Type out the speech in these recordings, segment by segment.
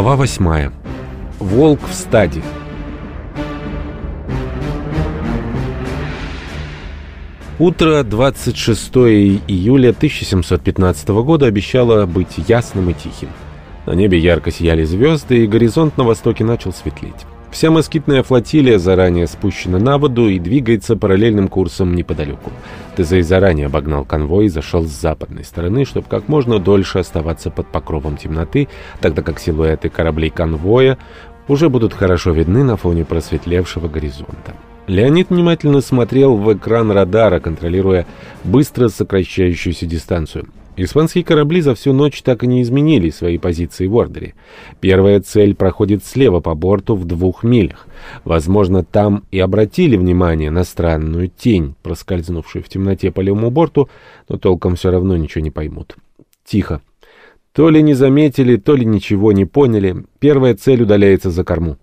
Глава 8. Волк в стаде. Утро 26 июля 1715 года обещало быть ясным и тихим. На небе ярко сияли звезды, и горизонт на востоке начал светлеть. Вся москитная флотилия заранее спущена на воду и двигается параллельным курсом неподалеку. Тезей заранее обогнал конвой и зашел с западной стороны, чтобы как можно дольше оставаться под покровом темноты, тогда как силуэты кораблей конвоя уже будут хорошо видны на фоне просветлевшего горизонта. Леонид внимательно смотрел в экран радара, контролируя быстро сокращающуюся дистанцию. Испанские корабли за всю ночь так и не изменили свои позиции в ордере. Первая цель проходит слева по борту в двух милях. Возможно, там и обратили внимание на странную тень, проскользнувшую в темноте по левому борту, но толком все равно ничего не поймут. Тихо. То ли не заметили, то ли ничего не поняли. Первая цель удаляется за корму.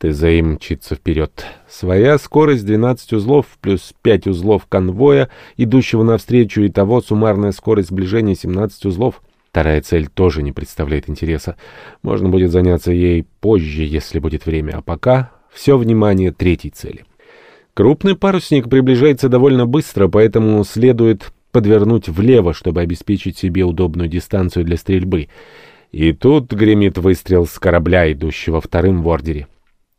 ТЗИ мчится вперед. Своя скорость 12 узлов плюс 5 узлов конвоя, идущего навстречу, и того суммарная скорость сближения 17 узлов. Вторая цель тоже не представляет интереса. Можно будет заняться ей позже, если будет время, а пока все внимание третьей цели. Крупный парусник приближается довольно быстро, поэтому следует подвернуть влево, чтобы обеспечить себе удобную дистанцию для стрельбы. И тут гремит выстрел с корабля, идущего вторым в ордере.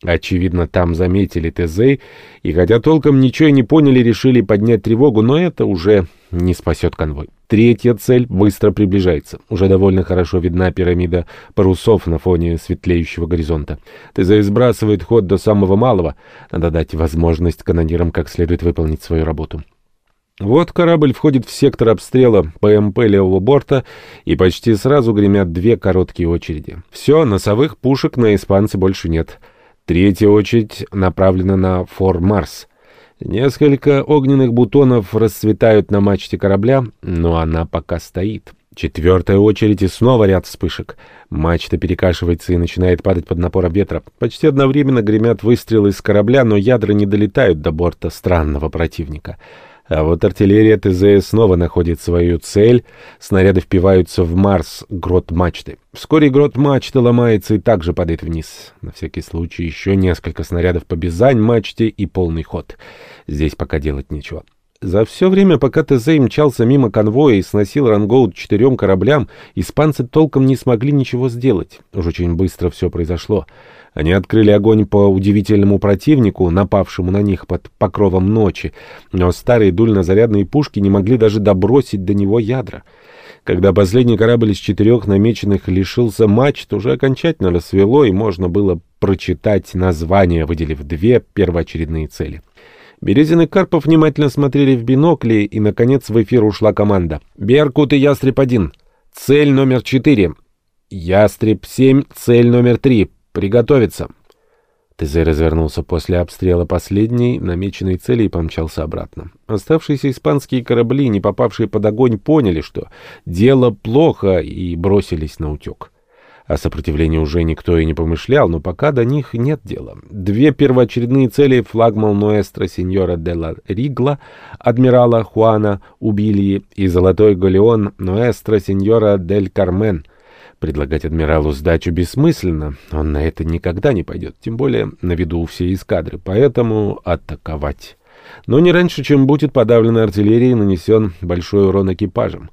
Очевидно, там заметили ТЗ, и хотя толком ничего не поняли, решили поднять тревогу, но это уже не спасет конвой. Третья цель быстро приближается. Уже довольно хорошо видна пирамида парусов на фоне светлеющего горизонта. ТЗ сбрасывает ход до самого малого. Надо дать возможность канонирам как следует выполнить свою работу. Вот корабль входит в сектор обстрела ПМП левого борта, и почти сразу гремят две короткие очереди. Все, носовых пушек на испанце больше нет. Третья очередь направлена на Фор Марс. Несколько огненных бутонов расцветают на мачте корабля, но она пока стоит. Четвертая очередь и снова ряд вспышек. Мачта перекашивается и начинает падать под напором ветра. Почти одновременно гремят выстрелы с корабля, но ядра не долетают до борта странного противника. А вот артиллерия ТЗ снова находит свою цель. Снаряды впиваются в Марс грот мачты. Вскоре грот мачты ломается и также падает вниз. На всякий случай еще несколько снарядов по Бизань мачте и полный ход. Здесь пока делать нечего. За все время, пока ТЗ мчался мимо конвоя и сносил рангоут четырем кораблям, испанцы толком не смогли ничего сделать. Уж очень быстро все произошло. Они открыли огонь по удивительному противнику, напавшему на них под покровом ночи, но старые дульнозарядные пушки не могли даже добросить до него ядра. Когда последний корабль из четырех намеченных лишился мачт, уже окончательно рассвело, и можно было прочитать название, выделив две первоочередные цели. Березин и Карпов внимательно смотрели в бинокли, и, наконец, в эфир ушла команда. «Беркут и Ястреб-1. Цель номер четыре. Ястреб-7. Цель номер три. Приготовиться. ТЗ развернулся после обстрела последней намеченной цели и помчался обратно. Оставшиеся испанские корабли, не попавшие под огонь, поняли, что дело плохо, и бросились на утек. О сопротивлении уже никто и не помышлял, но пока до них нет дела. Две первоочередные цели флагман Ноэстро сеньора де ла Ригла, адмирала Хуана Убильи и золотой галеон Ноэстро сеньора дель Кармен — Предлагать адмиралу сдачу бессмысленно, он на это никогда не пойдет, тем более на виду у всей эскадры, поэтому атаковать. Но не раньше, чем будет подавлена артиллерия и нанесен большой урон экипажам.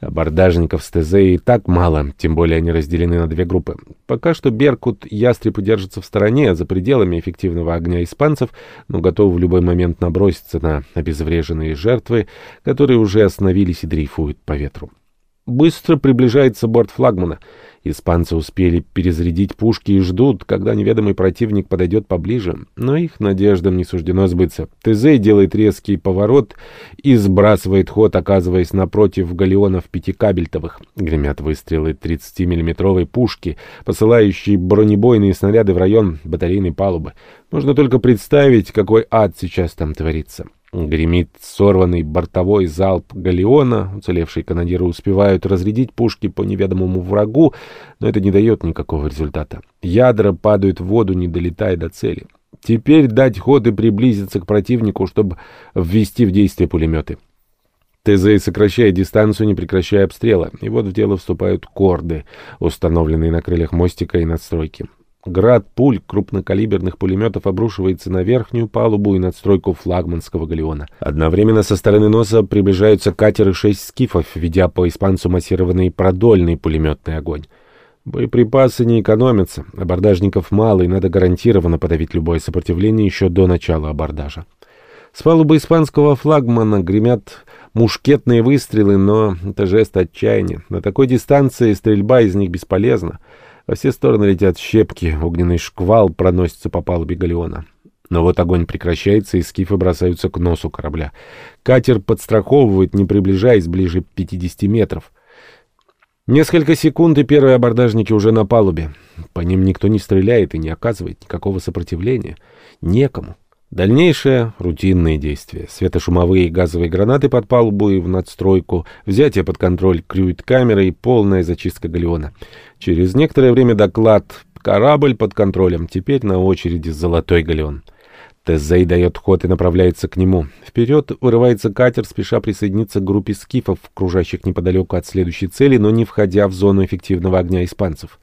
Абордажников с ТЗ и так мало, тем более они разделены на две группы. Пока что Беркут Ястреб держатся в стороне, за пределами эффективного огня испанцев, но готовы в любой момент наброситься на обезвреженные жертвы, которые уже остановились и дрейфуют по ветру. Быстро приближается борт флагмана. Испанцы успели перезарядить пушки и ждут, когда неведомый противник подойдет поближе, но их надеждам не суждено сбыться. ТЗ делает резкий поворот и сбрасывает ход, оказываясь напротив галеонов пятикабельтовых. Гремят выстрелы 30-миллиметровой пушки, посылающие бронебойные снаряды в район батарейной палубы. Можно только представить, какой ад сейчас там творится. Гремит сорванный бортовой залп галеона, уцелевшие канониры успевают разрядить пушки по неведомому врагу, но это не дает никакого результата. Ядра падают в воду, не долетая до цели. Теперь дать ход и приблизиться к противнику, чтобы ввести в действие пулеметы. Тезей сокращает дистанцию, не прекращая обстрела, и вот в дело вступают корды, установленные на крыльях мостика и надстройки. Град пуль крупнокалиберных пулеметов обрушивается на верхнюю палубу и надстройку флагманского галеона. Одновременно со стороны носа приближаются катеры шесть скифов, ведя по испанцу массированный продольный пулеметный огонь. Боеприпасы не экономятся, абордажников мало, и надо гарантированно подавить любое сопротивление еще до начала абордажа. С палубы испанского флагмана гремят мушкетные выстрелы, но это жест отчаяния. На такой дистанции стрельба из них бесполезна. Во все стороны летят щепки, огненный шквал проносится по палубе галеона. Но вот огонь прекращается, и скифы бросаются к носу корабля. Катер подстраховывает, не приближаясь ближе 50 метров. Несколько секунд, и первые абордажники уже на палубе. По ним никто не стреляет и не оказывает никакого сопротивления. Некому. Дальнейшее — рутинные действия. Светошумовые и газовые гранаты под палубу и в надстройку, взятие под контроль крюит-камеры и полная зачистка галеона. Через некоторое время доклад «Корабль под контролем». Теперь на очереди «Золотой галеон». Тезей дает ход и направляется к нему. Вперед вырывается катер, спеша присоединиться к группе скифов, кружащих неподалеку от следующей цели, но не входя в зону эффективного огня испанцев.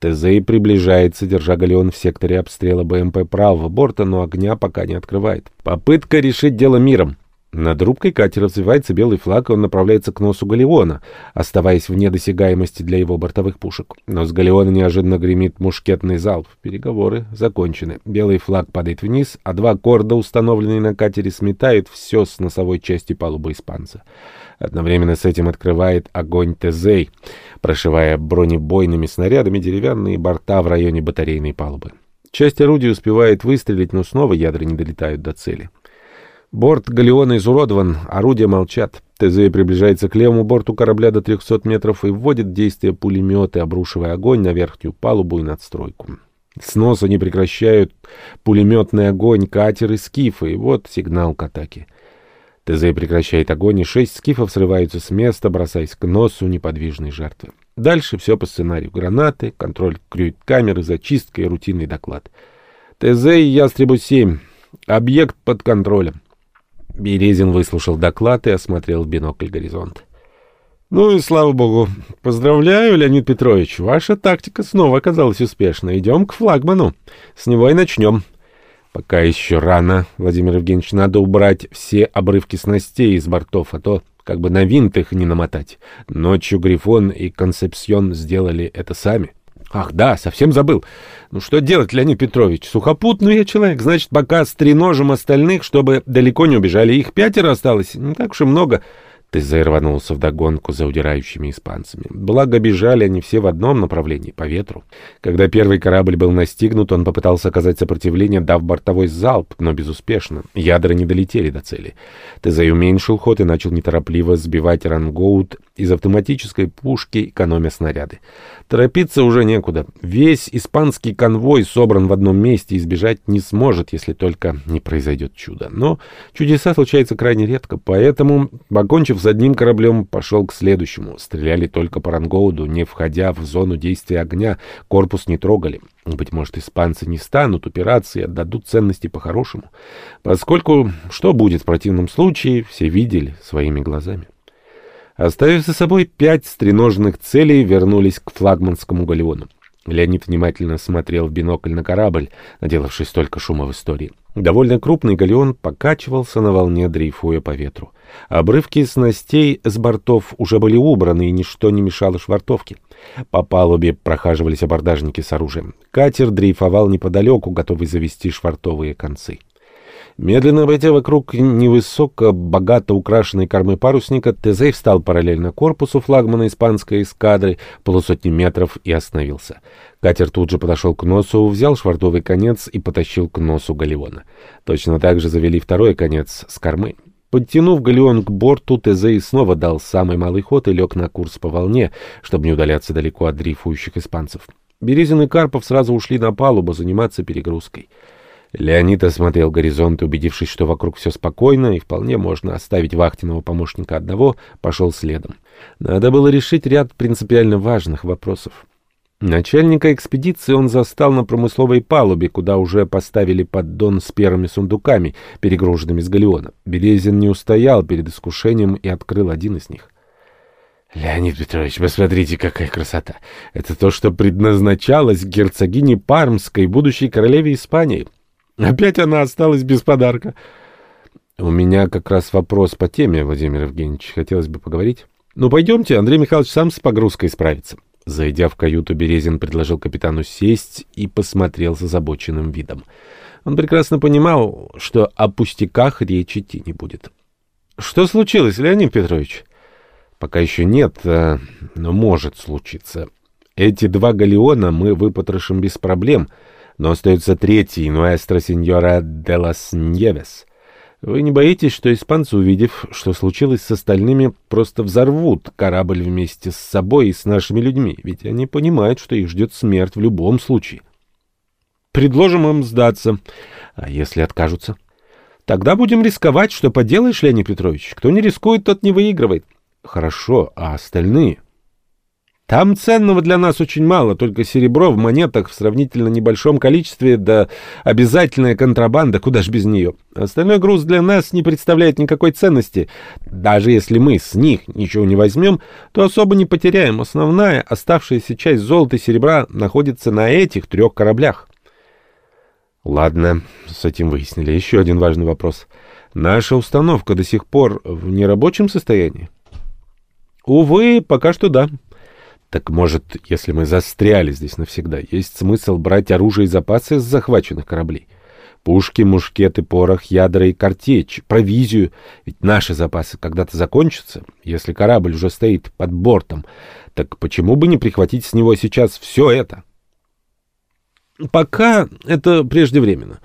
Тезей приближается, держа галеон в секторе обстрела БМП правого борта, но огня пока не открывает. Попытка решить дело миром. Над рубкой катера взвивается белый флаг, и он направляется к носу галеона, оставаясь вне досягаемости для его бортовых пушек. Но с галеона неожиданно гремит мушкетный залп. Переговоры закончены. Белый флаг падает вниз, а два корда, установленные на катере, сметают все с носовой части палубы испанца. Одновременно с этим открывает огонь Тезей, прошивая бронебойными снарядами деревянные борта в районе батарейной палубы. Часть орудий успевает выстрелить, но снова ядра не долетают до цели. Борт галеона изуродован, орудия молчат. ТЗ приближается к левому борту корабля до 300 метров и вводит в действие пулеметы, обрушивая огонь на верхнюю палубу и надстройку. С носа не прекращают пулеметный огонь катеры скифы, и вот сигнал к атаке. ТЗ прекращает огонь, и шесть скифов срываются с места, бросаясь к носу неподвижной жертвы. Дальше все по сценарию. Гранаты, контроль крюит-камеры, зачистка и рутинный доклад. ТЗ Ястребу-7. Объект под контролем. Березин выслушал доклад и осмотрел бинокль горизонт. «Ну и слава богу. Поздравляю, Леонид Петрович. Ваша тактика снова оказалась успешной. Идем к флагману. С него и начнем». «Пока еще рано, Владимир Евгеньевич. Надо убрать все обрывки снастей из бортов, а то как бы на винт их не намотать. Ночью Грифон и Концепсион сделали это сами». Ах, да, совсем забыл. Ну что делать, Леонид Петрович? Сухопутный я человек, значит, пока стреножим остальных, чтобы далеко не убежали. Их пятеро осталось, не так уж и много. Тезей рванулся вдогонку за удирающими испанцами. Благо, бежали они все в одном направлении, по ветру. Когда первый корабль был настигнут, он попытался оказать сопротивление, дав бортовой залп, но безуспешно. Ядра не долетели до цели. Тезей уменьшил ход и начал неторопливо сбивать рангоут из автоматической пушки, экономя снаряды. Торопиться уже некуда. Весь испанский конвой собран в одном месте и сбежать не сможет, если только не произойдет чудо. Но чудеса случаются крайне редко, поэтому, покончив с одним кораблем, пошел к следующему. Стреляли только по рангоуду, не входя в зону действия огня, корпус не трогали. Быть может, испанцы не станут упираться и отдадут ценности по-хорошему. Поскольку что будет в противном случае, все видели своими глазами. Оставив за собой пять стреноженных целей, вернулись к флагманскому галеону. Леонид внимательно смотрел в бинокль на корабль, наделавший столько шума в истории. Довольно крупный галеон покачивался на волне, дрейфуя по ветру. Обрывки снастей с бортов уже были убраны, и ничто не мешало швартовке. По палубе прохаживались абордажники с оружием. Катер дрейфовал неподалеку, готовый завести швартовые концы. Медленно обойдя вокруг невысоко, богато украшенной кормы парусника, Тезей встал параллельно корпусу флагмана испанской эскадры полусотни метров и остановился. Катер тут же подошел к носу, взял швартовый конец и потащил к носу галеона. Точно так же завели второй конец с кормы. Подтянув галеон к борту, Тезей снова дал самый малый ход и лег на курс по волне, чтобы не удаляться далеко от дрейфующих испанцев. Березин и Карпов сразу ушли на палубу заниматься перегрузкой. Леонид осмотрел горизонт, убедившись, что вокруг все спокойно и вполне можно оставить вахтенного помощника одного, пошел следом. Надо было решить ряд принципиально важных вопросов. Начальника экспедиции он застал на промысловой палубе, куда уже поставили поддон с первыми сундуками, перегруженными с галеона. Березин не устоял перед искушением и открыл один из них. «Леонид Петрович, посмотрите, какая красота! Это то, что предназначалось герцогине Пармской, будущей королеве Испании. Опять она осталась без подарка». «У меня как раз вопрос по теме, Владимир Евгеньевич. Хотелось бы поговорить». «Ну, пойдемте, Андрей Михайлович сам с погрузкой справится». Зайдя в каюту, Березин предложил капитану сесть и посмотрел с озабоченным видом. Он прекрасно понимал, что о пустяках речи идти не будет. «Что случилось, Леонид Петрович?» «Пока еще нет, э, но может случиться. Эти два галеона мы выпотрошим без проблем, но остается третий, Нуэстро Синьора де лас Ньевес». Вы не боитесь, что испанцы, увидев, что случилось с остальными, просто взорвут корабль вместе с собой и с нашими людьми? Ведь они понимают, что их ждет смерть в любом случае. Предложим им сдаться. А если откажутся? Тогда будем рисковать, что поделаешь, Леонид Петрович. Кто не рискует, тот не выигрывает. Хорошо, а остальные? Там ценного для нас очень мало, только серебро в монетах в сравнительно небольшом количестве, да обязательная контрабанда, куда ж без нее. Остальной груз для нас не представляет никакой ценности. Даже если мы с них ничего не возьмем, то особо не потеряем. Основная, оставшаяся часть золота и серебра находится на этих трех кораблях. Ладно, с этим выяснили. Еще один важный вопрос. Наша установка до сих пор в нерабочем состоянии? Увы, пока что да. Так может, если мы застряли здесь навсегда, есть смысл брать оружие и запасы с захваченных кораблей? Пушки, мушкеты, порох, ядра и картечь, провизию. Ведь наши запасы когда-то закончатся. Если корабль уже стоит под бортом, так почему бы не прихватить с него сейчас все это? Пока это преждевременно.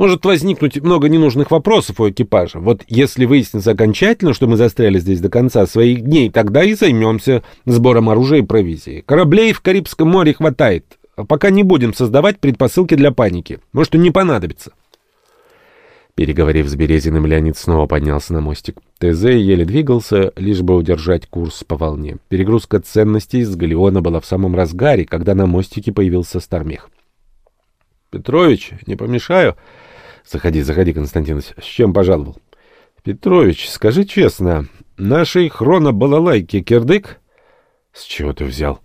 Может возникнуть много ненужных вопросов у экипажа. Вот если выяснится окончательно, что мы застряли здесь до конца своих дней, тогда и займемся сбором оружия и провизии. Кораблей в Карибском море хватает. А пока не будем создавать предпосылки для паники. Может, и не понадобится. Переговорив с Березиным, Леонид снова поднялся на мостик. ТЗ еле двигался, лишь бы удержать курс по волне. Перегрузка ценностей с галеона была в самом разгаре, когда на мостике появился Стармех. Петрович, не помешаю? Заходи, заходи, Константинович. С чем пожаловал? Петрович, скажи честно, нашей хронобалалайки кирдык? С чего ты взял?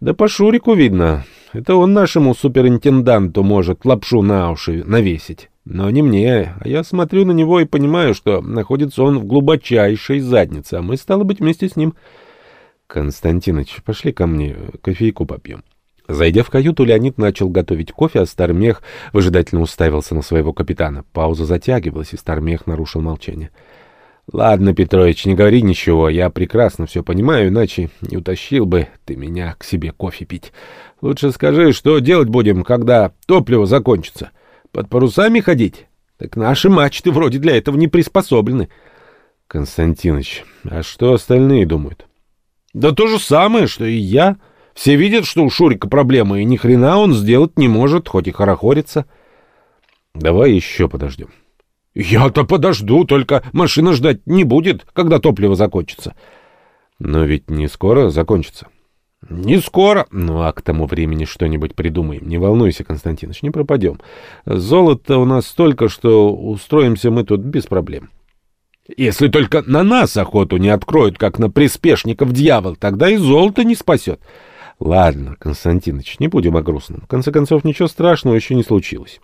Да по Шурику видно. Это он нашему суперинтенданту может лапшу на уши навесить. Но не мне, а я смотрю на него и понимаю, что находится он в глубочайшей заднице, а мы, стало быть, вместе с ним. Константинович, пошли ко мне, кофейку попьем. Зайдя в каюту, Леонид начал готовить кофе, а Стармех выжидательно уставился на своего капитана. Пауза затягивалась, и Стармех нарушил молчание. «Ладно, Петрович, не говори ничего, я прекрасно все понимаю, иначе не утащил бы ты меня к себе кофе пить. Лучше скажи, что делать будем, когда топливо закончится? Под парусами ходить? Так наши мачты вроде для этого не приспособлены». «Константиныч, а что остальные думают?» «Да то же самое, что и я». Все видят, что у Шурика проблемы, и ни хрена он сделать не может, хоть и хорохорится. Давай еще подождем. Я-то подожду, только машина ждать не будет, когда топливо закончится. Но ведь не скоро закончится. Не скоро. Ну, а к тому времени что-нибудь придумаем. Не волнуйся, Константинович, не пропадем. Золото у нас столько, что устроимся мы тут без проблем. Если только на нас охоту не откроют, как на приспешников дьявол, тогда и золото не спасет. Ладно, Константинович, не будем о грустном. В конце концов, ничего страшного еще не случилось.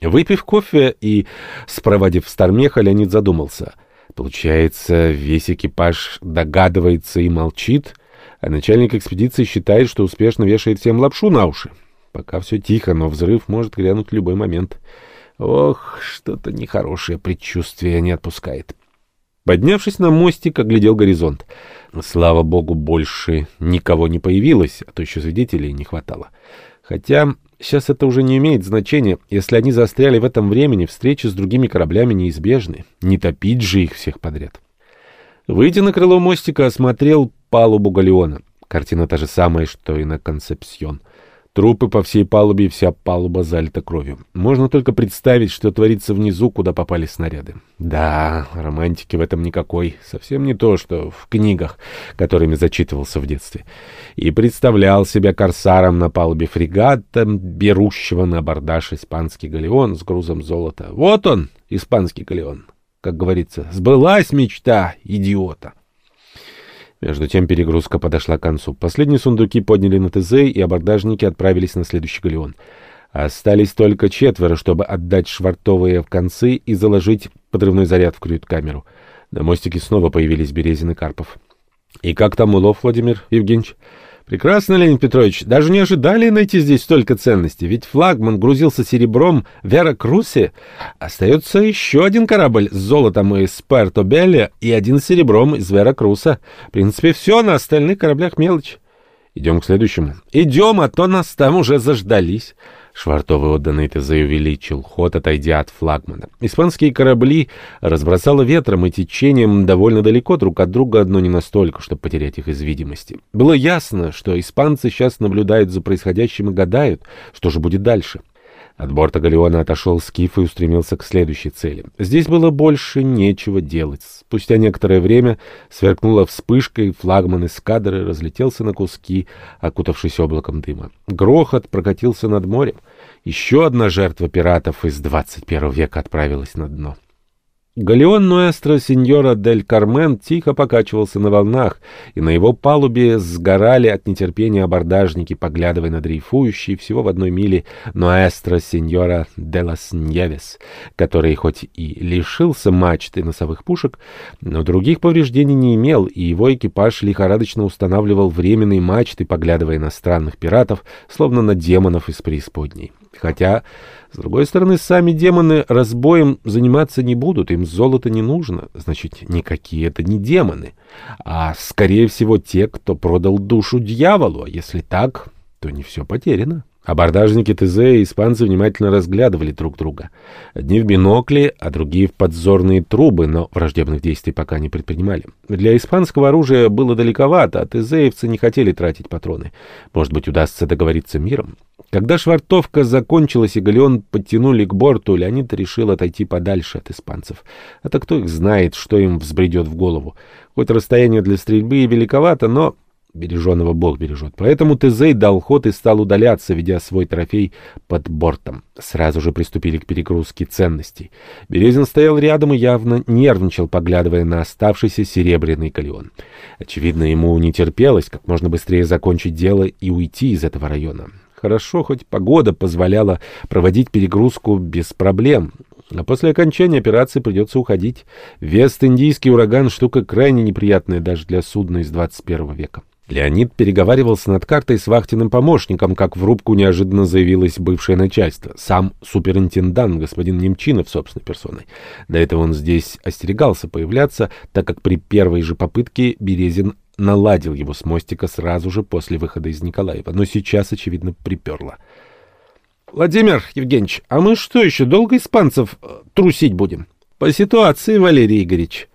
Выпив кофе и спроводив Стармеха, Леонид задумался. Получается, весь экипаж догадывается и молчит, а начальник экспедиции считает, что успешно вешает всем лапшу на уши. Пока все тихо, но взрыв может грянуть в любой момент. Ох, что-то нехорошее предчувствие не отпускает. Поднявшись на мостик, оглядел горизонт. Слава богу, больше никого не появилось, а то еще свидетелей не хватало. Хотя сейчас это уже не имеет значения. Если они застряли в этом времени, встречи с другими кораблями неизбежны. Не топить же их всех подряд. Выйдя на крыло мостика, осмотрел палубу галеона. Картина та же самая, что и на Концепсьон. Трупы по всей палубе, и вся палуба залита кровью. Можно только представить, что творится внизу, куда попали снаряды. Да, романтики в этом никакой. Совсем не то, что в книгах, которыми зачитывался в детстве. И представлял себя корсаром на палубе фрегата, берущего на абордаж испанский галеон с грузом золота. Вот он, испанский галеон. Как говорится, сбылась мечта идиота. Между тем перегрузка подошла к концу. Последние сундуки подняли на ТЗ, и абордажники отправились на следующий галеон. Остались только четверо, чтобы отдать швартовые в концы и заложить подрывной заряд в крют-камеру. На мостике снова появились Березин и Карпов. — И как там улов, Владимир Евгеньевич? Прекрасно, Леонид Петрович. Даже не ожидали найти здесь столько ценностей. Ведь флагман грузился серебром в Веракрусе. Остается еще один корабль с золотом из Пуэрто-Белли и один с серебром из Веракруса. В принципе, все, на остальных кораблях мелочь. Идем к следующему. Идем, а то нас там уже заждались. Швартовый отданный ТЗ увеличил ход, отойдя от флагмана. Испанские корабли разбросало ветром и течением довольно далеко друг от друга, но не настолько, чтобы потерять их из видимости. Было ясно, что испанцы сейчас наблюдают за происходящим и гадают, что же будет дальше. От борта галеона отошел скиф и устремился к следующей цели. Здесь было больше нечего делать. Спустя некоторое время сверкнула вспышка, и флагман эскадры разлетелся на куски, окутавшись облаком дыма. Грохот прокатился над морем. Еще одна жертва пиратов из 21 века отправилась на дно. Галеон Нуэстро Синьора дель Кармен тихо покачивался на волнах, и на его палубе сгорали от нетерпения абордажники, поглядывая на дрейфующий всего в одной миле Нуэстро Синьора де лас Ньевес, который хоть и лишился мачты носовых пушек, но других повреждений не имел, и его экипаж лихорадочно устанавливал временные мачты, поглядывая на странных пиратов, словно на демонов из преисподней. Хотя, с другой стороны, сами демоны разбоем заниматься не будут, им золото не нужно, значит, никакие это не демоны, а, скорее всего, те, кто продал душу дьяволу, а если так, то не все потеряно. Абордажники ТЗ и испанцы внимательно разглядывали друг друга. Одни в бинокли, а другие в подзорные трубы, но враждебных действий пока не предпринимали. Для испанского оружия было далековато, а ТЗевцы не хотели тратить патроны. Может быть, удастся договориться миром? Когда швартовка закончилась и галеон подтянули к борту, Леонид решил отойти подальше от испанцев. А то кто их знает, что им взбредет в голову. Хоть расстояние для стрельбы и великовато, но Береженого Бог бережет. Поэтому Тезей дал ход и стал удаляться, ведя свой трофей под бортом. Сразу же приступили к перегрузке ценностей. Березин стоял рядом и явно нервничал, поглядывая на оставшийся серебряный калион. Очевидно, ему не терпелось как можно быстрее закончить дело и уйти из этого района. Хорошо, хоть погода позволяла проводить перегрузку без проблем. А после окончания операции придется уходить. Вест-индийский ураган — штука крайне неприятная даже для судна из 21 века. Леонид переговаривался над картой с вахтенным помощником, как в рубку неожиданно заявилось бывшее начальство. Сам суперинтендант, господин Немчинов, собственной персоной. До этого он здесь остерегался появляться, так как при первой же попытке Березин наладил его с мостика сразу же после выхода из Николаева. Но сейчас, очевидно, приперло. — Владимир Евгеньевич, а мы что еще, долго испанцев э, трусить будем? — По ситуации, Валерий Игоревич.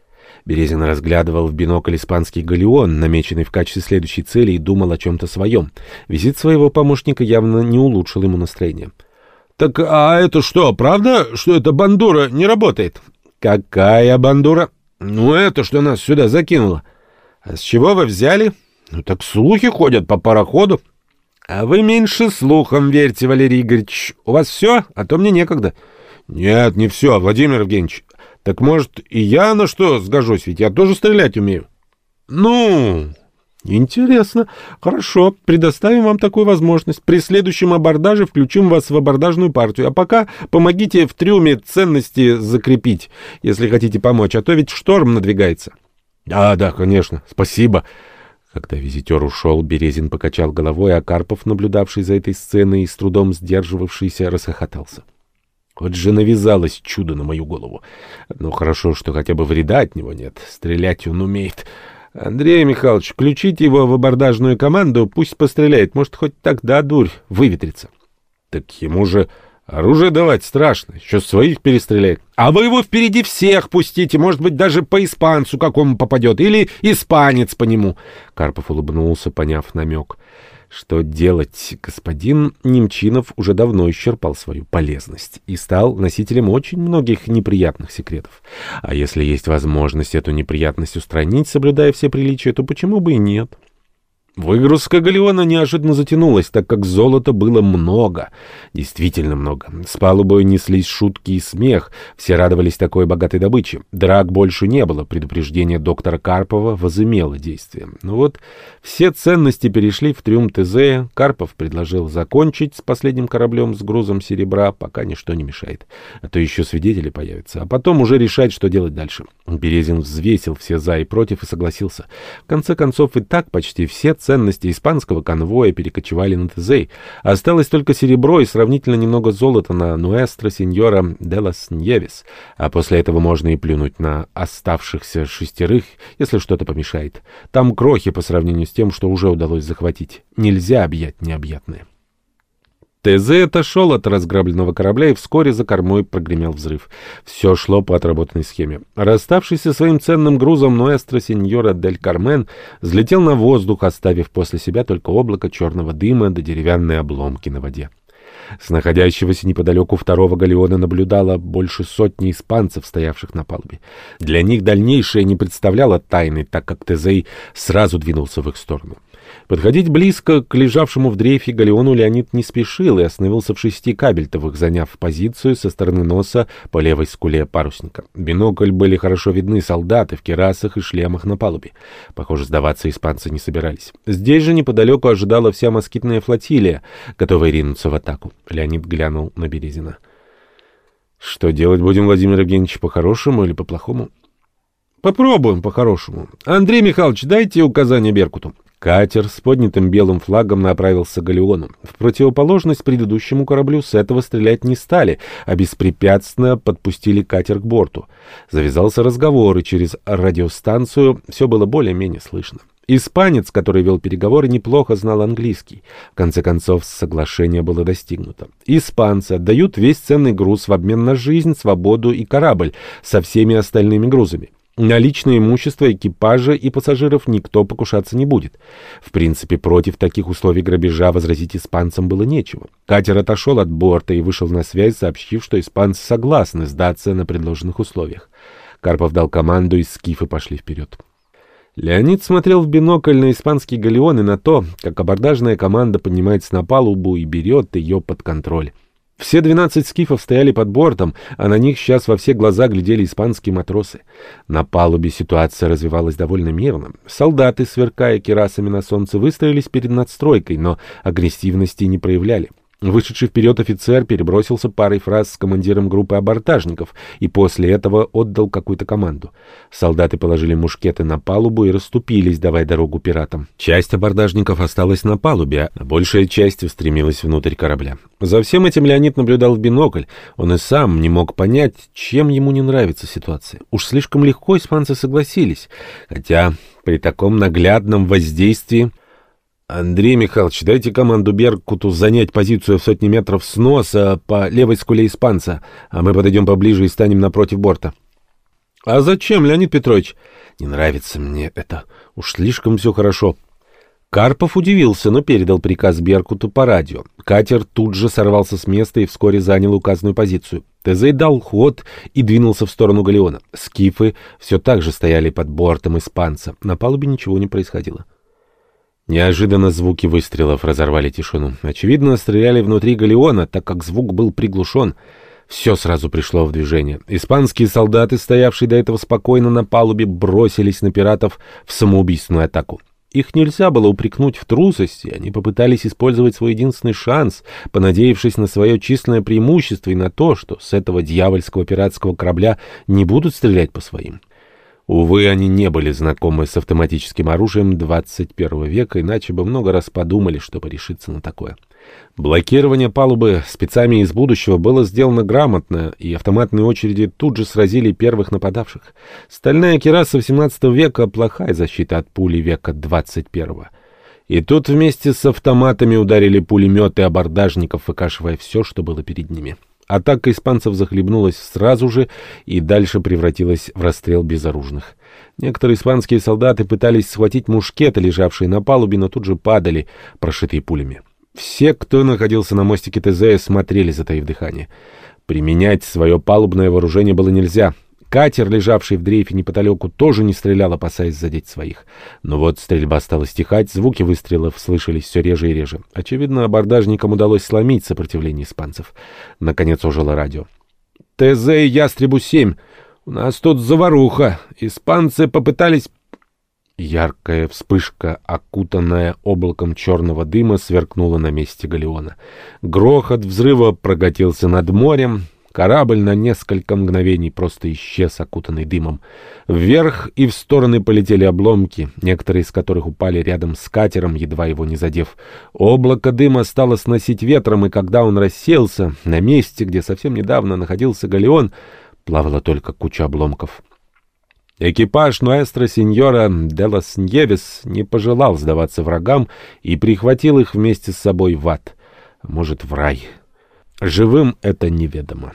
Березин разглядывал в бинокль испанский галеон, намеченный в качестве следующей цели, и думал о чем-то своем. Визит своего помощника явно не улучшил ему настроение. — Так а это что, правда, что эта бандура не работает? — Какая бандура? — Ну, это что нас сюда закинуло. — А с чего вы взяли? — Ну, так слухи ходят по пароходу. — А вы меньше слухам верьте, Валерий Игоревич. У вас все, а то мне некогда. — Нет, не все, Владимир Евгеньевич. Так может, и я на что сгожусь, ведь я тоже стрелять умею. Ну, интересно. Хорошо, предоставим вам такую возможность. При следующем абордаже включим вас в абордажную партию. А пока помогите в трюме ценности закрепить, если хотите помочь, а то ведь шторм надвигается. Да, да, конечно. Спасибо. Когда визитер ушел, Березин покачал головой, а Карпов, наблюдавший за этой сценой и с трудом сдерживавшийся, расхохотался. Вот же навязалось чудо на мою голову. Ну, хорошо, что хотя бы вреда от него нет. Стрелять он умеет. Андрей Михайлович, включите его в абордажную команду, пусть постреляет. Может, хоть тогда дурь выветрится. Так ему же оружие давать страшно. Еще своих перестреляет. А вы его впереди всех пустите. Может быть, даже по испанцу какому попадет. Или испанец по нему. Карпов улыбнулся, поняв намек. Что делать? Господин Немчинов уже давно исчерпал свою полезность и стал носителем очень многих неприятных секретов. А если есть возможность эту неприятность устранить, соблюдая все приличия, то почему бы и нет? Выгрузка галеона неожиданно затянулась, так как золота было много. Действительно много. С палубой неслись шутки и смех. Все радовались такой богатой добыче. Драк больше не было. Предупреждение доктора Карпова возымело действие. Но ну вот все ценности перешли в трюм ТЗ. Карпов предложил закончить с последним кораблем с грузом серебра, пока ничто не мешает. А то еще свидетели появятся. А потом уже решать, что делать дальше. Березин взвесил все за и против и согласился. В конце концов, и так почти все ценности испанского конвоя перекочевали на Тезей. Осталось только серебро и сравнительно немного золота на Нуэстро Сеньора де лас Ньевис. А после этого можно и плюнуть на оставшихся шестерых, если что-то помешает. Там крохи по сравнению с тем, что уже удалось захватить. Нельзя объять необъятное. ТЗ отошел от разграбленного корабля, и вскоре за кормой прогремел взрыв. Все шло по отработанной схеме. Расставшись со своим ценным грузом, Ноэстро Сеньора Дель Кармен взлетел на воздух, оставив после себя только облако черного дыма да деревянной обломки на воде. С находящегося неподалеку второго галеона наблюдало больше сотни испанцев, стоявших на палубе. Для них дальнейшее не представляло тайны, так как Тезей сразу двинулся в их сторону. Подходить близко к лежавшему в дрейфе галеону Леонид не спешил и остановился в шести кабельтовых, заняв позицию со стороны носа по левой скуле парусника. Бинокль были хорошо видны солдаты в керасах и шлемах на палубе. Похоже, сдаваться испанцы не собирались. Здесь же неподалеку ожидала вся москитная флотилия, готовая ринуться в атаку. Леонид глянул на Березина. «Что делать будем, Владимир Евгеньевич, по-хорошему или по-плохому?» «Попробуем по-хорошему. Андрей Михайлович, дайте указание Беркуту». Катер с поднятым белым флагом направился к галеону. В противоположность предыдущему кораблю с этого стрелять не стали, а беспрепятственно подпустили катер к борту. Завязался разговор, и через радиостанцию все было более-менее слышно. Испанец, который вел переговоры, неплохо знал английский. В конце концов, соглашение было достигнуто. Испанцы отдают весь ценный груз в обмен на жизнь, свободу и корабль со всеми остальными грузами. На личное имущество экипажа и пассажиров никто покушаться не будет. В принципе, против таких условий грабежа возразить испанцам было нечего. Катер отошел от борта и вышел на связь, сообщив, что испанцы согласны сдаться на предложенных условиях. Карпов дал команду, и скифы пошли вперед. Леонид смотрел в бинокль на испанский галеон и на то, как абордажная команда поднимается на палубу и берет ее под контроль. Все двенадцать скифов стояли под бортом, а на них сейчас во все глаза глядели испанские матросы. На палубе ситуация развивалась довольно мирно. Солдаты, сверкая керасами на солнце, выстроились перед надстройкой, но агрессивности не проявляли. Вышедший вперед офицер перебросился парой фраз с командиром группы абортажников и после этого отдал какую-то команду. Солдаты положили мушкеты на палубу и расступились, давая дорогу пиратам. Часть абордажников осталась на палубе, а большая часть устремилась внутрь корабля. За всем этим Леонид наблюдал в бинокль. Он и сам не мог понять, чем ему не нравится ситуация. Уж слишком легко испанцы согласились, хотя при таком наглядном воздействии Андрей Михайлович, дайте команду Беркуту занять позицию в сотни метров с носа по левой скуле испанца, а мы подойдем поближе и станем напротив борта. А зачем, Леонид Петрович? Не нравится мне это. Уж слишком все хорошо. Карпов удивился, но передал приказ Беркуту по радио. Катер тут же сорвался с места и вскоре занял указанную позицию. Тезей дал ход и двинулся в сторону галеона. Скифы все так же стояли под бортом испанца. На палубе ничего не происходило. Неожиданно звуки выстрелов разорвали тишину. Очевидно, стреляли внутри галеона, так как звук был приглушен. Все сразу пришло в движение. Испанские солдаты, стоявшие до этого спокойно на палубе, бросились на пиратов в самоубийственную атаку. Их нельзя было упрекнуть в трусости, они попытались использовать свой единственный шанс, понадеявшись на свое численное преимущество и на то, что с этого дьявольского пиратского корабля не будут стрелять по своим. Увы, они не были знакомы с автоматическим оружием 21 века, иначе бы много раз подумали, чтобы решиться на такое. Блокирование палубы спецами из будущего было сделано грамотно, и автоматные очереди тут же сразили первых нападавших. Стальная кераса 17 века — плохая защита от пули века 21 И тут вместе с автоматами ударили пулеметы абордажников, выкашивая все, что было перед ними. Атака испанцев захлебнулась сразу же и дальше превратилась в расстрел безоружных. Некоторые испанские солдаты пытались схватить мушкеты, лежавшие на палубе, но тут же падали, прошитые пулями. Все, кто находился на мостике ТЗ, смотрели, затаив дыхание. Применять свое палубное вооружение было нельзя. Катер, лежавший в дрейфе неподалеку, тоже не стрелял, опасаясь задеть своих. Но вот стрельба стала стихать, звуки выстрелов слышались все реже и реже. Очевидно, абордажникам удалось сломить сопротивление испанцев. Наконец ожило радио. «ТЗ Ястребу-7! У нас тут заваруха! Испанцы попытались...» Яркая вспышка, окутанная облаком черного дыма, сверкнула на месте галеона. Грохот взрыва прокатился над морем, Корабль на несколько мгновений просто исчез, окутанный дымом. Вверх и в стороны полетели обломки, некоторые из которых упали рядом с катером, едва его не задев. Облако дыма стало сносить ветром, и когда он расселся, на месте, где совсем недавно находился галеон, плавала только куча обломков. Экипаж Нуэстро Синьора де лас не пожелал сдаваться врагам и прихватил их вместе с собой в ад, может, в рай. Живым это неведомо.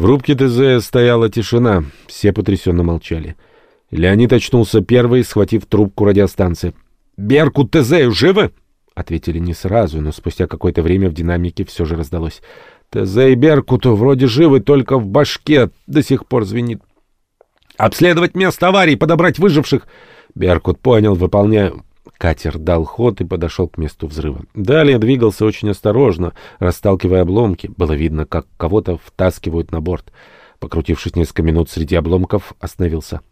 В рубке ТЗ стояла тишина, все потрясенно молчали. Леонид очнулся первый, схватив трубку радиостанции. «Беркут ТЗ, живы?» Ответили не сразу, но спустя какое-то время в динамике все же раздалось. «ТЗ и Беркуту вроде живы, только в башке до сих пор звенит». «Обследовать место аварии, подобрать выживших!» Беркут понял, выполняю. Катер дал ход и подошел к месту взрыва. Далее двигался очень осторожно, расталкивая обломки. Было видно, как кого-то втаскивают на борт. Покрутившись несколько минут среди обломков, остановился.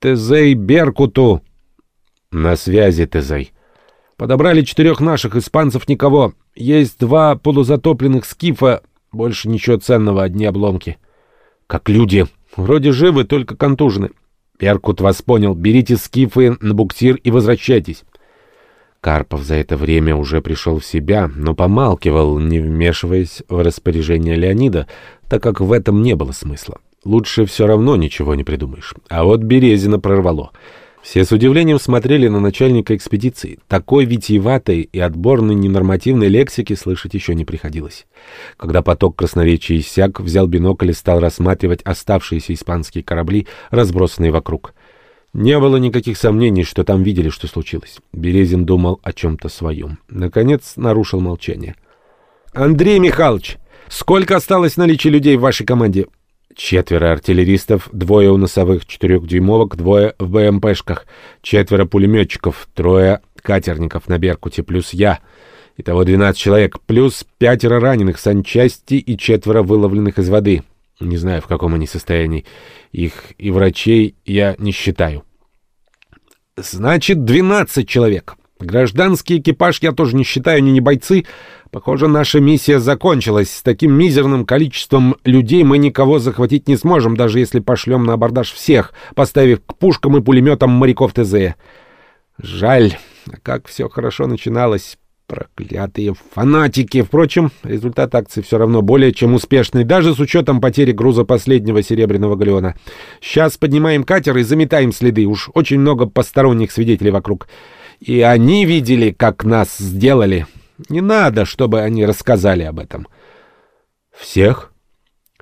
«Тезей Беркуту!» «На связи, Тезей!» «Подобрали четырех наших, испанцев никого. Есть два полузатопленных скифа, больше ничего ценного, одни обломки». «Как люди. Вроде живы, только контужены». Перкут вас понял. Берите скифы на буксир и возвращайтесь. Карпов за это время уже пришел в себя, но помалкивал, не вмешиваясь в распоряжение Леонида, так как в этом не было смысла. Лучше все равно ничего не придумаешь. А вот Березина прорвало. Все с удивлением смотрели на начальника экспедиции. Такой витиеватой и отборной ненормативной лексики слышать еще не приходилось. Когда поток красноречия иссяк, взял бинокль и стал рассматривать оставшиеся испанские корабли, разбросанные вокруг. Не было никаких сомнений, что там видели, что случилось. Березин думал о чем-то своем. Наконец нарушил молчание. «Андрей Михайлович, сколько осталось наличия людей в вашей команде?» Четверо артиллеристов, двое у носовых четырехдюймовок, двое в БМПшках, четверо пулеметчиков, трое катерников на Беркуте, плюс я. Итого 12 человек, плюс пятеро раненых санчасти и четверо выловленных из воды. Не знаю, в каком они состоянии. Их и врачей я не считаю. Значит, 12 человек. Гражданский экипаж я тоже не считаю, они не бойцы. Похоже, наша миссия закончилась. С таким мизерным количеством людей мы никого захватить не сможем, даже если пошлем на абордаж всех, поставив к пушкам и пулеметам моряков ТЗ. Жаль, как все хорошо начиналось. Проклятые фанатики! Впрочем, результат акции все равно более чем успешный, даже с учетом потери груза последнего серебряного галеона. Сейчас поднимаем катер и заметаем следы. Уж очень много посторонних свидетелей вокруг. И они видели, как нас сделали. Не надо, чтобы они рассказали об этом. Всех?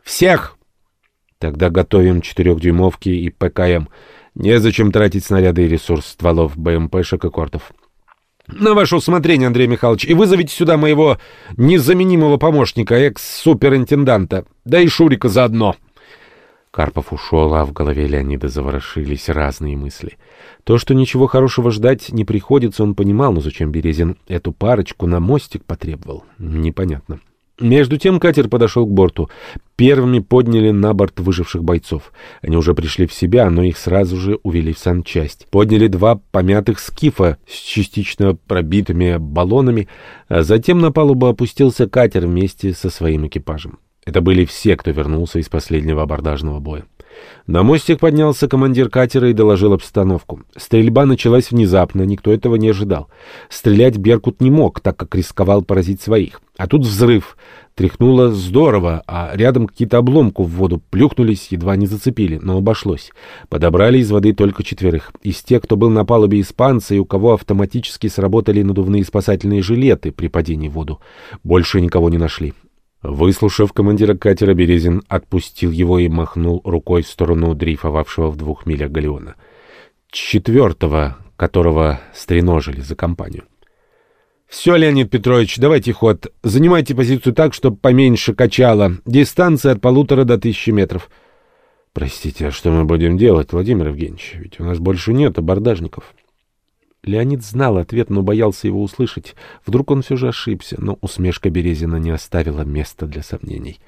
Всех! Тогда готовим четырехдюймовки и ПКМ. Незачем тратить снаряды и ресурс стволов, БМПшек и кортов. На ваше усмотрение, Андрей Михайлович, и вызовите сюда моего незаменимого помощника, экс-суперинтенданта, да и Шурика заодно. Карпов ушел, а в голове Леонида заворошились разные мысли. То, что ничего хорошего ждать не приходится, он понимал, но зачем Березин эту парочку на мостик потребовал, непонятно. Между тем катер подошел к борту. Первыми подняли на борт выживших бойцов. Они уже пришли в себя, но их сразу же увели в санчасть. Подняли два помятых скифа с частично пробитыми баллонами, а затем на палубу опустился катер вместе со своим экипажем. Это были все, кто вернулся из последнего абордажного боя. На мостик поднялся командир катера и доложил обстановку. Стрельба началась внезапно, никто этого не ожидал. Стрелять Беркут не мог, так как рисковал поразить своих. А тут взрыв. Тряхнуло здорово, а рядом какие-то обломки в воду плюхнулись, едва не зацепили, но обошлось. Подобрали из воды только четверых. Из тех, кто был на палубе испанца и у кого автоматически сработали надувные спасательные жилеты при падении в воду. Больше никого не нашли. Выслушав командира катера, Березин отпустил его и махнул рукой в сторону дрейфовавшего в двух милях галеона. Четвертого, которого стреножили за компанию. «Все, Леонид Петрович, давайте ход. Занимайте позицию так, чтобы поменьше качало. Дистанция от полутора до тысячи метров». «Простите, а что мы будем делать, Владимир Евгеньевич? Ведь у нас больше нет абордажников». Леонид знал ответ, но боялся его услышать. Вдруг он все же ошибся, но усмешка Березина не оставила места для сомнений.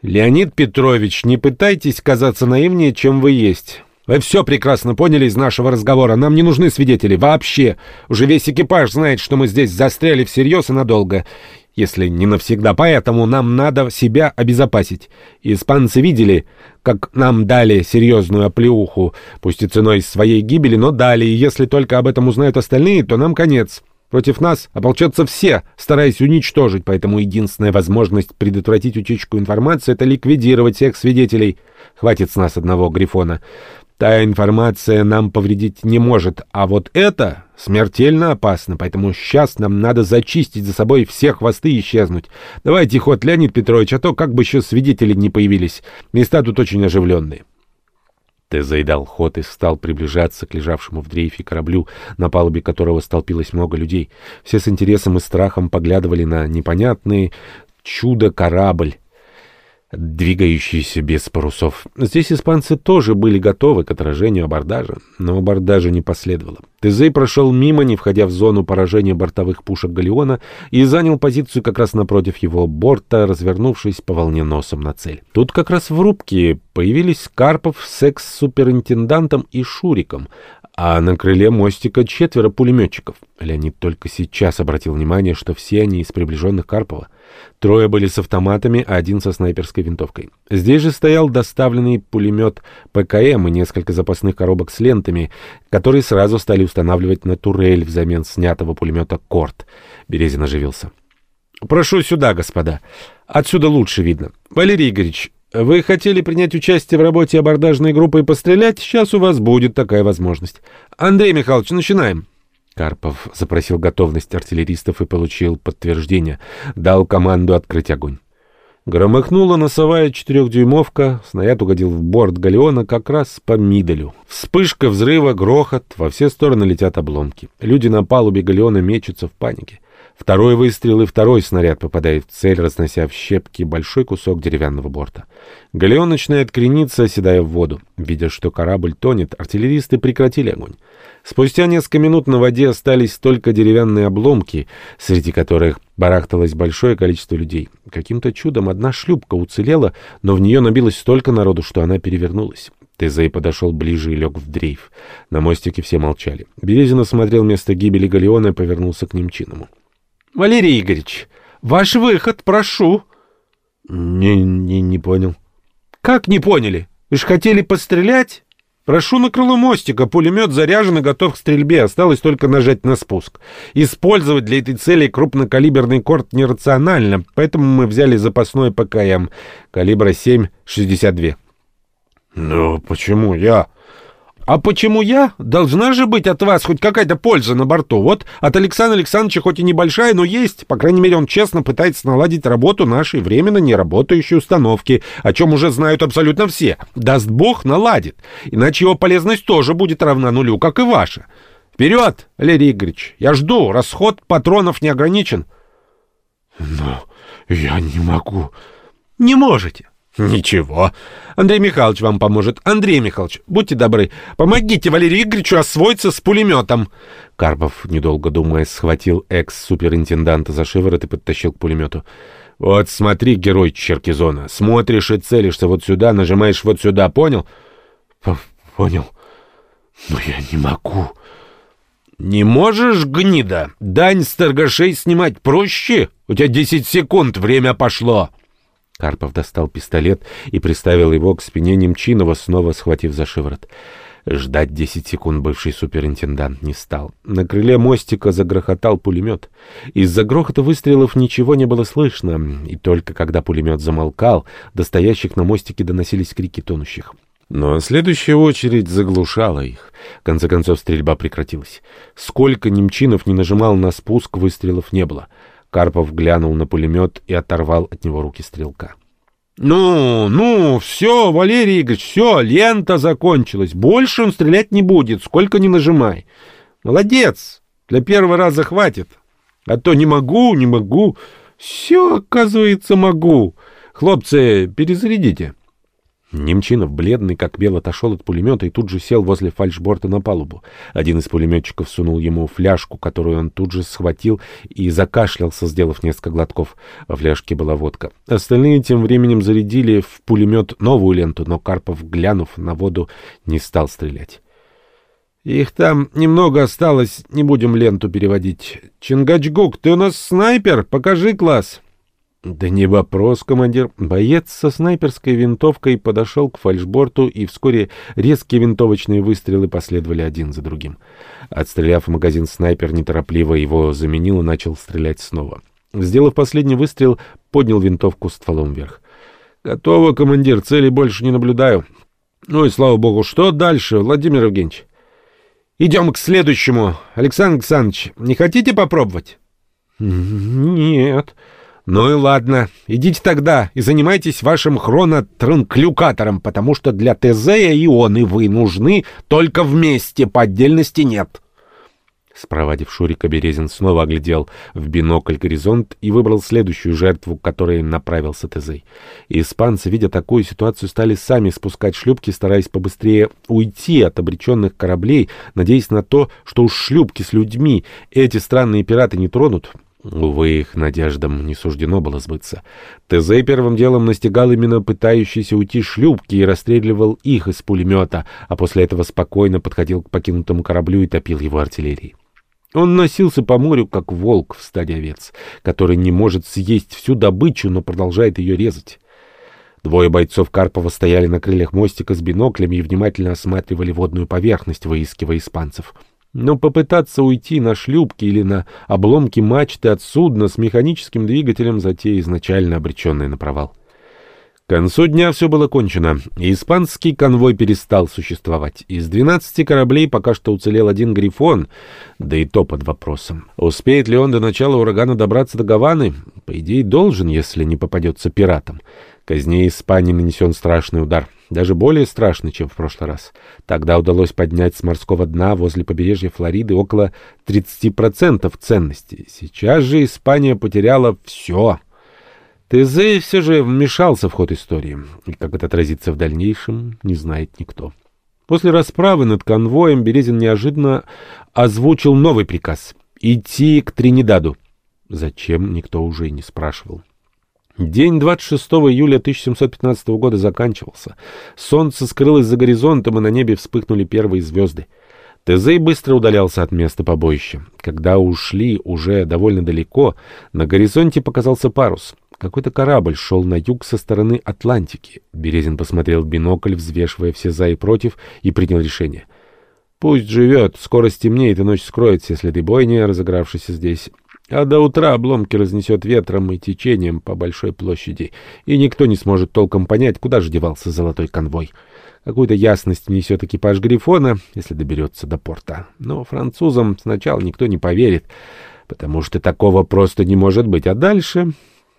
«Леонид Петрович, не пытайтесь казаться наивнее, чем вы есть. Вы все прекрасно поняли из нашего разговора. Нам не нужны свидетели. Вообще. Уже весь экипаж знает, что мы здесь застряли всерьез и надолго если не навсегда. Поэтому нам надо себя обезопасить. Испанцы видели, как нам дали серьезную оплеуху, пусть и ценой своей гибели, но дали, и если только об этом узнают остальные, то нам конец. Против нас ополчатся все, стараясь уничтожить, поэтому единственная возможность предотвратить утечку информации — это ликвидировать всех свидетелей. Хватит с нас одного Грифона. Та информация нам повредить не может, а вот это смертельно опасно, поэтому сейчас нам надо зачистить за собой все хвосты и исчезнуть. Давайте ход, Леонид Петрович, а то как бы еще свидетели не появились. Места тут очень оживленные. Ты заедал ход и стал приближаться к лежавшему в дрейфе кораблю, на палубе которого столпилось много людей. Все с интересом и страхом поглядывали на непонятный чудо-корабль, двигающийся без парусов. Здесь испанцы тоже были готовы к отражению абордажа, но абордажа не последовало. Тезей прошел мимо, не входя в зону поражения бортовых пушек галеона, и занял позицию как раз напротив его борта, развернувшись по волне носом на цель. Тут как раз в рубке появились Карпов с экс-суперинтендантом и Шуриком, а на крыле мостика четверо пулеметчиков. Леонид только сейчас обратил внимание, что все они из приближенных Карпова. Трое были с автоматами, а один со снайперской винтовкой. Здесь же стоял доставленный пулемет ПКМ и несколько запасных коробок с лентами, которые сразу стали устанавливать на турель взамен снятого пулемета «Корт». Березин оживился. «Прошу сюда, господа. Отсюда лучше видно. Валерий Игоревич, вы хотели принять участие в работе абордажной группы и пострелять? Сейчас у вас будет такая возможность. Андрей Михайлович, начинаем». Карпов запросил готовность артиллеристов и получил подтверждение. Дал команду открыть огонь. Громыхнула носовая четырехдюймовка, снаряд угодил в борт галеона как раз по миделю. Вспышка взрыва, грохот, во все стороны летят обломки. Люди на палубе галеона мечутся в панике. Второй выстрел и второй снаряд попадает в цель, разнося в щепки большой кусок деревянного борта. Галеон начинает крениться, оседая в воду. Видя, что корабль тонет, артиллеристы прекратили огонь. Спустя несколько минут на воде остались только деревянные обломки, среди которых барахталось большое количество людей. Каким-то чудом одна шлюпка уцелела, но в нее набилось столько народу, что она перевернулась. Тезей подошел ближе и лег в дрейф. На мостике все молчали. Березин осмотрел место гибели Галеона и повернулся к немчиному. — Валерий Игоревич, ваш выход, прошу. — Не, не, не понял. — Как не поняли? Вы же хотели пострелять? Прошу на крыло мостика. Пулемет заряжен и готов к стрельбе. Осталось только нажать на спуск. Использовать для этой цели крупнокалиберный Корд нерационально, поэтому мы взяли запасной ПКМ калибра 7,62. Ну, почему я? А почему я? Должна же быть от вас хоть какая-то польза на борту. Вот от Александра Александровича хоть и небольшая, но есть. По крайней мере, он честно пытается наладить работу нашей временно неработающей установки, о чем уже знают абсолютно все. Даст бог, наладит. Иначе его полезность тоже будет равна нулю, как и ваша. Вперед, Валерий Игоревич, я жду. Расход патронов не ограничен. Но я не могу. Не можете. Ничего. Андрей Михайлович вам поможет. Андрей Михайлович, будьте добры, помогите Валерию Игоревичу освоиться с пулеметом. Карпов, недолго думая, схватил экс-суперинтенданта за шиворот и подтащил к пулемету. Вот смотри, герой Черкизона, смотришь и целишься вот сюда, нажимаешь вот сюда, понял? Понял. Но я не могу. Не можешь, гнида? Дань с торгашей снимать проще? У тебя десять секунд, время пошло. Карпов достал пистолет и приставил его к спине Немчинова, снова схватив за шиворот. Ждать десять секунд бывший суперинтендант не стал. На крыле мостика загрохотал пулемет. Из-за грохота выстрелов ничего не было слышно, и только когда пулемет замолкал, до стоящих на мостике доносились крики тонущих. Но следующая очередь заглушала их. В конце концов стрельба прекратилась. Сколько немчинов не нажимал на спуск, выстрелов не было. Карпов глянул на пулемет и оторвал от него руки стрелка. «Ну, ну, все, Валерий Игоревич, все, лента закончилась. Больше он стрелять не будет, сколько ни нажимай. Молодец, для первого раза хватит. А то не могу, не могу. Все, оказывается, могу. Хлопцы, перезарядите». Немчинов, бледный как мел, отошел от пулемета и тут же сел возле фальшборта на палубу. Один из пулеметчиков сунул ему фляжку, которую он тут же схватил и закашлялся, сделав несколько глотков. В фляжке была водка. Остальные тем временем зарядили в пулемет новую ленту, но Карпов, глянув на воду, не стал стрелять. «Их там немного осталось, не будем ленту переводить. Чингачгук, ты у нас снайпер? Покажи класс!» Да не вопрос, командир. Боец со снайперской винтовкой подошел к фальшборту, и вскоре резкие винтовочные выстрелы последовали один за другим. Отстреляв магазин, снайпер неторопливо его заменил и начал стрелять снова. Сделав последний выстрел, поднял винтовку стволом вверх. «Готово, командир, цели больше не наблюдаю. Ну и слава богу, что дальше, Владимир Евгеньевич?» «Идем к следующему. Александр Александрович, не хотите попробовать?» «Нет». Ну и ладно, идите тогда и занимайтесь вашим хронотранклюкатором, потому что для ТЗ ионы вы нужны только вместе, по отдельности нет. Спровадив Шурика, Березин снова оглядел в бинокль горизонт и выбрал следующую жертву, к которой направился Тезей. Испанцы, видя такую ситуацию, стали сами спускать шлюпки, стараясь побыстрее уйти от обреченных кораблей, надеясь на то, что уж шлюпки с людьми эти странные пираты не тронут. Увы, их надеждам не суждено было сбыться. ТЗ первым делом настигал именно пытающиеся уйти шлюпки и расстреливал их из пулемета, а после этого спокойно подходил к покинутому кораблю и топил его артиллерией. Он носился по морю, как волк в стаде овец, который не может съесть всю добычу, но продолжает ее резать. Двое бойцов Карпова стояли на крыльях мостика с биноклями и внимательно осматривали водную поверхность, выискивая испанцев — но попытаться уйти на шлюпке или на обломке мачты от судна с механическим двигателем затея изначально обреченная на провал. К концу дня все было кончено, испанский конвой перестал существовать. Из 12 кораблей пока что уцелел один «Грифон», да и то под вопросом. Успеет ли он до начала урагана добраться до Гаваны? По идее, должен, если не попадется пиратам. Казне Испании нанесен страшный удар, даже более страшный, чем в прошлый раз. Тогда удалось поднять с морского дна возле побережья Флориды около 30% ценностей. Сейчас же Испания потеряла все. ТЗ все же вмешался в ход истории, и как это отразится в дальнейшем, не знает никто. После расправы над конвоем Березин неожиданно озвучил новый приказ — идти к Тринидаду. Зачем, никто уже и не спрашивал. День 26 июля 1715 года заканчивался. Солнце скрылось за горизонтом, и на небе вспыхнули первые звезды. Тезей быстро удалялся от места побоища. Когда ушли уже довольно далеко, на горизонте показался парус. Какой-то корабль шел на юг со стороны Атлантики. Березин посмотрел в бинокль, взвешивая все за и против, и принял решение. «Пусть живет, скоро стемнеет, и ночь скроет все следы бойни, разыгравшейся здесь. А до утра обломки разнесет ветром и течением по большой площади, и никто не сможет толком понять, куда же девался золотой конвой. Какую-то ясность несет экипаж Грифона, если доберется до порта. Но французам сначала никто не поверит, потому что такого просто не может быть. А дальше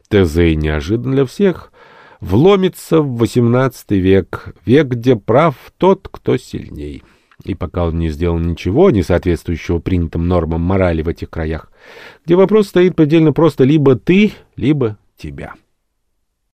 ТЗ неожиданно для всех вломится в XVIII век, век, где прав тот, кто сильней. И пока он не сделал ничего, не соответствующего принятым нормам морали в этих краях, где вопрос стоит предельно просто либо ты, либо тебя.